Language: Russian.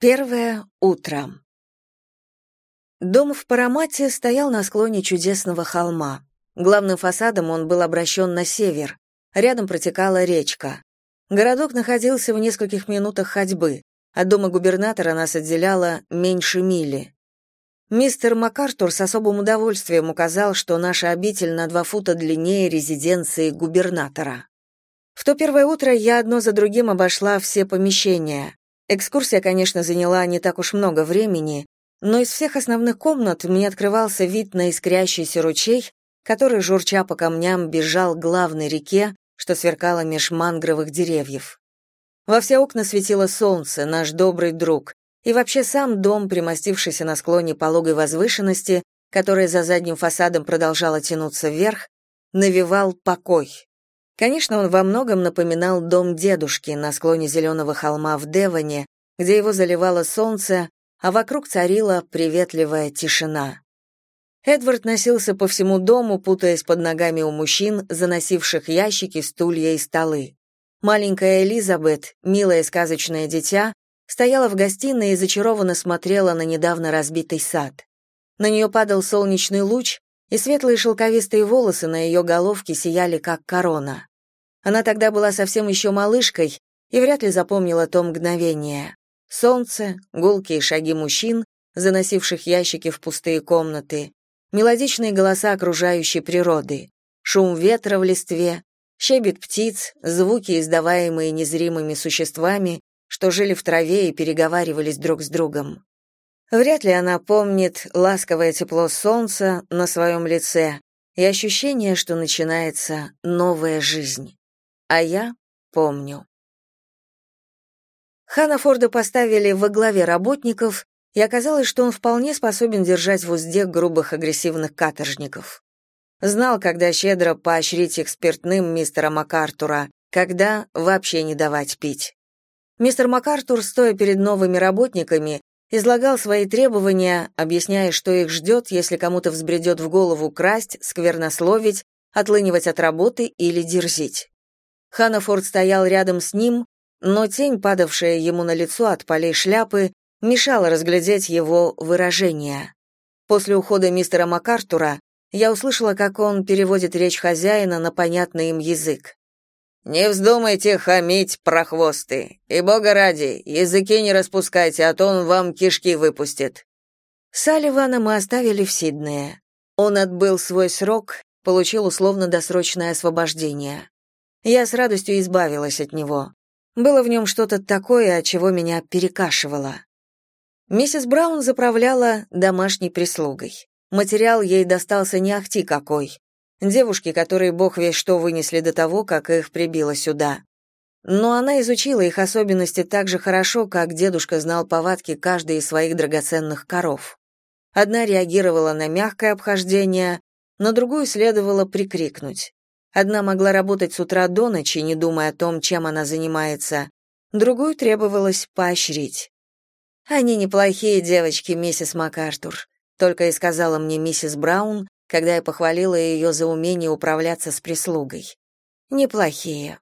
Первое утро. Дом в Парамате стоял на склоне чудесного холма. Главным фасадом он был обращен на север. Рядом протекала речка. Городок находился в нескольких минутах ходьбы. От дома губернатора нас отделяло меньше мили. Мистер МакАртур с особым удовольствием указал, что наша обитель на два фута длиннее резиденции губернатора. В то первое утро я одно за другим обошла все помещения. Экскурсия, конечно, заняла не так уж много времени, но из всех основных комнат мне открывался вид на искрящийся ручей, который, журча по камням, бежал к главной реке, что сверкало меж мангровых деревьев. Во все окна светило солнце, наш добрый друг, и вообще сам дом, примостившийся на склоне пологой возвышенности, которая за задним фасадом продолжала тянуться вверх, навевал покой. Конечно, он во многом напоминал дом дедушки на склоне зеленого холма в Девоне, где его заливало солнце, а вокруг царила приветливая тишина. Эдвард носился по всему дому, путаясь под ногами у мужчин, заносивших ящики, стулья и столы. Маленькая Элизабет, милое сказочное дитя, стояла в гостиной и зачарованно смотрела на недавно разбитый сад. На нее падал солнечный луч, и светлые шелковистые волосы на ее головке сияли как корона. Она тогда была совсем еще малышкой и вряд ли запомнила то мгновение. Солнце, гулкие шаги мужчин, заносивших ящики в пустые комнаты, мелодичные голоса окружающей природы, шум ветра в листве, щебет птиц, звуки, издаваемые незримыми существами, что жили в траве и переговаривались друг с другом. Вряд ли она помнит ласковое тепло солнца на своем лице и ощущение, что начинается новая жизнь. А я помню. Хана Форда поставили во главе работников, и оказалось, что он вполне способен держать в узде грубых агрессивных каторжников. Знал, когда щедро поощрить их спиртным мистера МакАртура, когда вообще не давать пить. Мистер МакАртур, стоя перед новыми работниками, излагал свои требования, объясняя, что их ждет, если кому-то взбредет в голову красть, сквернословить, отлынивать от работы или дерзить. Ханафорд стоял рядом с ним, но тень, падавшая ему на лицо от полей шляпы, мешала разглядеть его выражение. После ухода мистера МакАртура я услышала, как он переводит речь хозяина на понятный им язык. «Не вздумайте хамить, прохвосты, и, бога ради, языки не распускайте, а то он вам кишки выпустит». Салливана мы оставили в Сиднее. Он отбыл свой срок, получил условно-досрочное освобождение. Я с радостью избавилась от него. Было в нем что-то такое, от чего меня перекашивало. Миссис Браун заправляла домашней прислугой. Материал ей достался не ахти какой. Девушки, которые бог весь что вынесли до того, как их прибило сюда. Но она изучила их особенности так же хорошо, как дедушка знал повадки каждой из своих драгоценных коров. Одна реагировала на мягкое обхождение, на другую следовало прикрикнуть. Одна могла работать с утра до ночи, не думая о том, чем она занимается, другую требовалось поощрить. «Они неплохие девочки, миссис МакАртур», только и сказала мне миссис Браун, когда я похвалила ее за умение управляться с прислугой. «Неплохие».